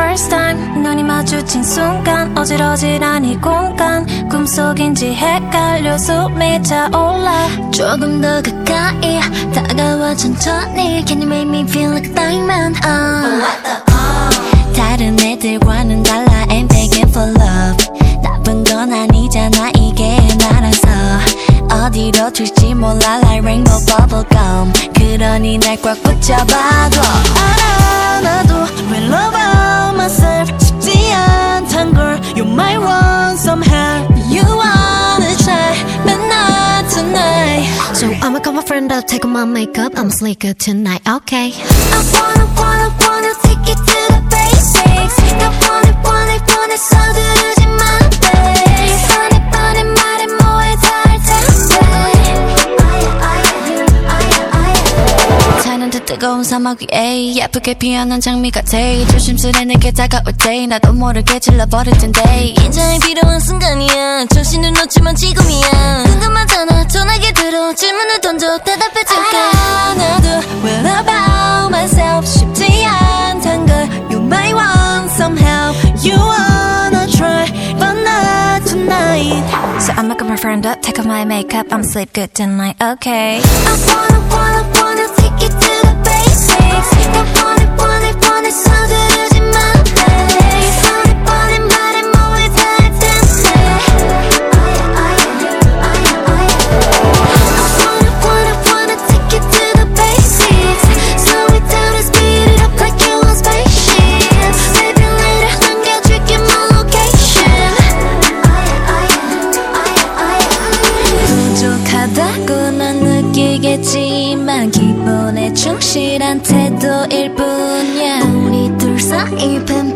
first time 눈이 마주친 순간 이 공간 꿈속인지 헷갈려 숨이 차올라 조금 더 가까이 다가와 천천히 Can you make me feel like a diamond uh. 다른 애들과는 달라 I'm begging for love 나쁜 건 아니잖아 이게 나라서 어디로 튈지 몰라 like rainbow bubblegum 그러니 날 꽉 붙잡아도 알아 나도 about myself 쉽지 않단 걸 You're my one somehow You wanna try but not tonight So I'ma call my friend up take off my makeup I'ma sleep good tonight okay I wanna wanna wanna 뜨거운 사막 위에 예쁘게 피어난 장미 같아 조심스레 내게 다가올 때 나도 모르게 질러버릴 텐데 긴장이 필요한 순간이야 정신을 놓치면 지금이야 궁금하잖아 전화기 들어 질문을 던져 대답해줄게 나도 well about myself 쉽지 않단 걸 You might want somehow You wanna try but not tonight So I'ma call my friend up take off my makeup I'm sleep good tonight okay I wanna wanna wanna 난 느끼겠지만 기본에 충실한 태도일 뿐이야. 우리 둘 사이 팽